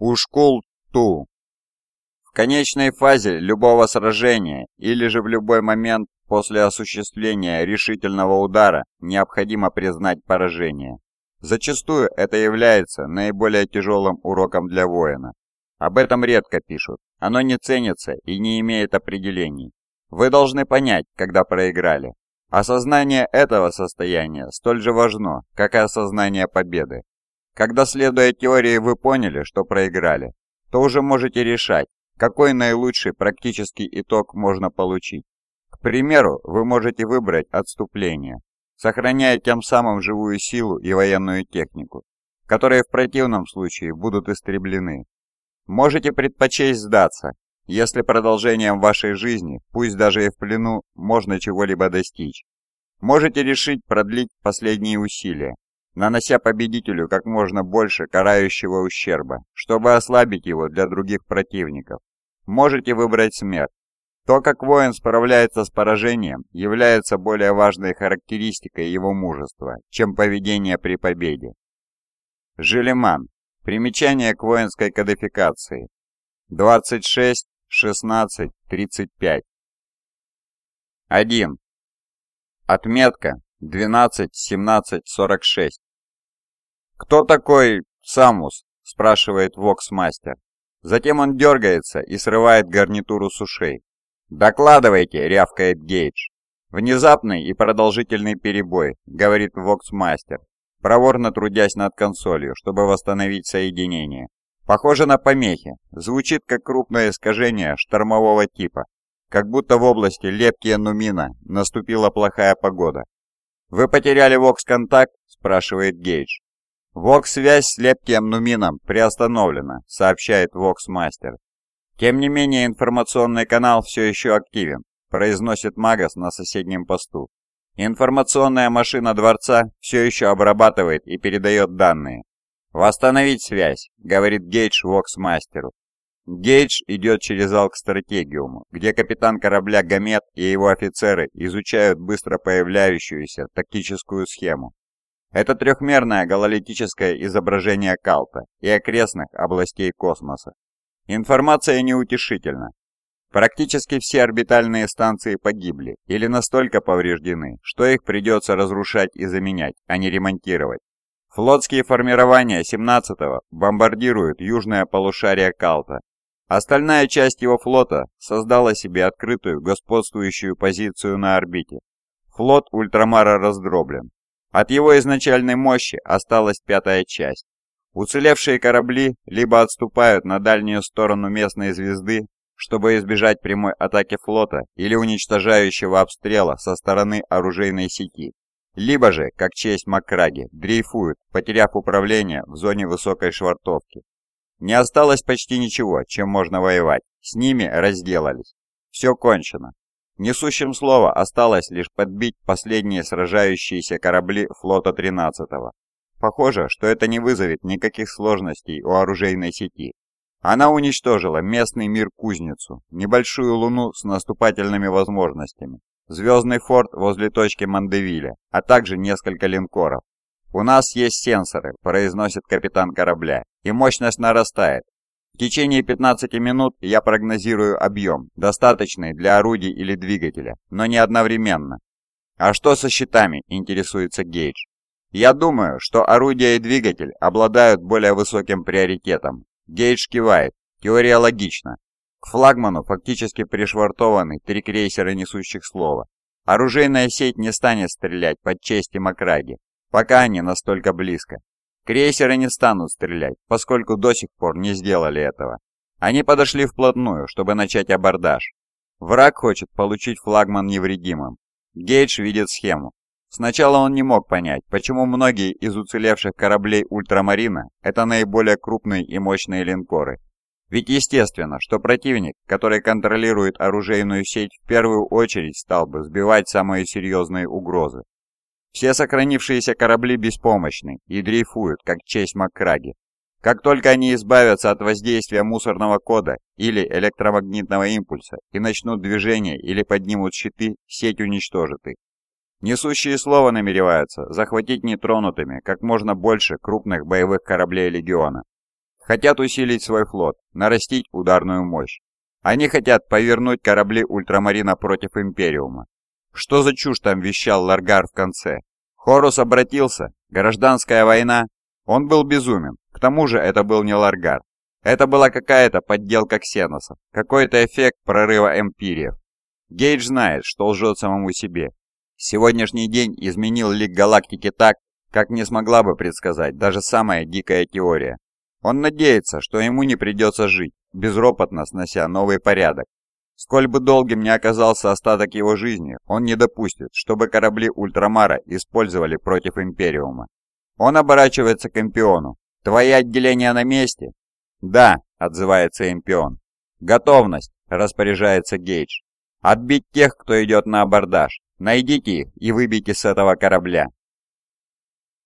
Ушкул-Ту. В конечной фазе любого сражения или же в любой момент после осуществления решительного удара необходимо признать поражение. Зачастую это является наиболее тяжелым уроком для воина. Об этом редко пишут, оно не ценится и не имеет определений. Вы должны понять, когда проиграли. Осознание этого состояния столь же важно, как и осознание победы. Когда, следуя теории, вы поняли, что проиграли, то уже можете решать, какой наилучший практический итог можно получить. К примеру, вы можете выбрать отступление, сохраняя тем самым живую силу и военную технику, которые в противном случае будут истреблены. Можете предпочесть сдаться, если продолжением вашей жизни, пусть даже и в плену, можно чего-либо достичь. Можете решить продлить последние усилия, нанося победителю как можно больше карающего ущерба, чтобы ослабить его для других противников. Можете выбрать смерть. То, как воин справляется с поражением, является более важной характеристикой его мужества, чем поведение при победе. Желеман. Примечание к воинской кодификации. 26, 16, 35. 1. Отметка 12-17-46. «Кто такой Самус?» – спрашивает Воксмастер. Затем он дергается и срывает гарнитуру с ушей. «Докладывайте!» – рявкает Гейдж. «Внезапный и продолжительный перебой», – говорит Воксмастер, проворно трудясь над консолью, чтобы восстановить соединение. Похоже на помехи. Звучит как крупное искажение штормового типа. Как будто в области Лептия Нумина наступила плохая погода. «Вы потеряли вокс-контакт?» – спрашивает Гейдж. «Вокс-связь с Лептием Нумином приостановлена», – сообщает Вокс-мастер. «Тем не менее информационный канал все еще активен», – произносит Магас на соседнем посту. «Информационная машина Дворца все еще обрабатывает и передает данные». «Восстановить связь», — говорит Гейдж Вокс-мастеру. Гейдж идет через зал к стратегиуму, где капитан корабля Гамет и его офицеры изучают быстро появляющуюся тактическую схему. Это трехмерное гололитическое изображение Калта и окрестных областей космоса. Информация неутешительна. Практически все орбитальные станции погибли или настолько повреждены, что их придется разрушать и заменять, а не ремонтировать. Флотские формирования 17-го бомбардируют южное полушарие Калта Остальная часть его флота создала себе открытую господствующую позицию на орбите. Флот Ультрамара раздроблен. От его изначальной мощи осталась пятая часть. Уцелевшие корабли либо отступают на дальнюю сторону местной звезды, чтобы избежать прямой атаки флота или уничтожающего обстрела со стороны оружейной сети, либо же, как честь Маккраги, дрейфуют, потеряв управление в зоне высокой швартовки. Не осталось почти ничего, чем можно воевать. С ними разделались. Все кончено. Несущим слово осталось лишь подбить последние сражающиеся корабли флота 13-го. Похоже, что это не вызовет никаких сложностей у оружейной сети. Она уничтожила местный мир-кузницу, небольшую луну с наступательными возможностями, звездный форт возле точки Мандевиля, а также несколько линкоров. «У нас есть сенсоры», – произносит капитан корабля, – «и мощность нарастает. В течение 15 минут я прогнозирую объем, достаточный для орудий или двигателя, но не одновременно». «А что со щитами?» – интересуется Гейдж. «Я думаю, что орудия и двигатель обладают более высоким приоритетом». Гейдж кивает. Теория логична. К флагману фактически пришвартованы три крейсера несущих слова. Оружейная сеть не станет стрелять под честь и Макраги, пока они настолько близко. Крейсеры не станут стрелять, поскольку до сих пор не сделали этого. Они подошли вплотную, чтобы начать абордаж. Враг хочет получить флагман невредимым. Гейдж видит схему. Сначала он не мог понять, почему многие из уцелевших кораблей Ультрамарина – это наиболее крупные и мощные линкоры. Ведь естественно, что противник, который контролирует оружейную сеть, в первую очередь стал бы сбивать самые серьезные угрозы. Все сохранившиеся корабли беспомощны и дрейфуют, как честь Маккраги. Как только они избавятся от воздействия мусорного кода или электромагнитного импульса и начнут движение или поднимут щиты, сеть уничтожит их. Несущие слова намереваются захватить нетронутыми как можно больше крупных боевых кораблей Легиона. Хотят усилить свой флот, нарастить ударную мощь. Они хотят повернуть корабли Ультрамарина против Империума. Что за чушь там вещал Ларгар в конце? Хорус обратился? Гражданская война? Он был безумен. К тому же это был не Ларгар. Это была какая-то подделка ксеносов, какой-то эффект прорыва эмпириев. Гейдж знает, что лжет самому себе. Сегодняшний день изменил лик галактики так, как не смогла бы предсказать даже самая дикая теория. Он надеется, что ему не придется жить, безропотно снося новый порядок. Сколь бы долгим ни оказался остаток его жизни, он не допустит, чтобы корабли Ультрамара использовали против Империума. Он оборачивается к Эмпиону. «Твои отделения на месте?» «Да», — отзывается Эмпион. «Готовность», — распоряжается Гейдж. «Отбить тех, кто идет на абордаж. Найдите их и выбейте с этого корабля».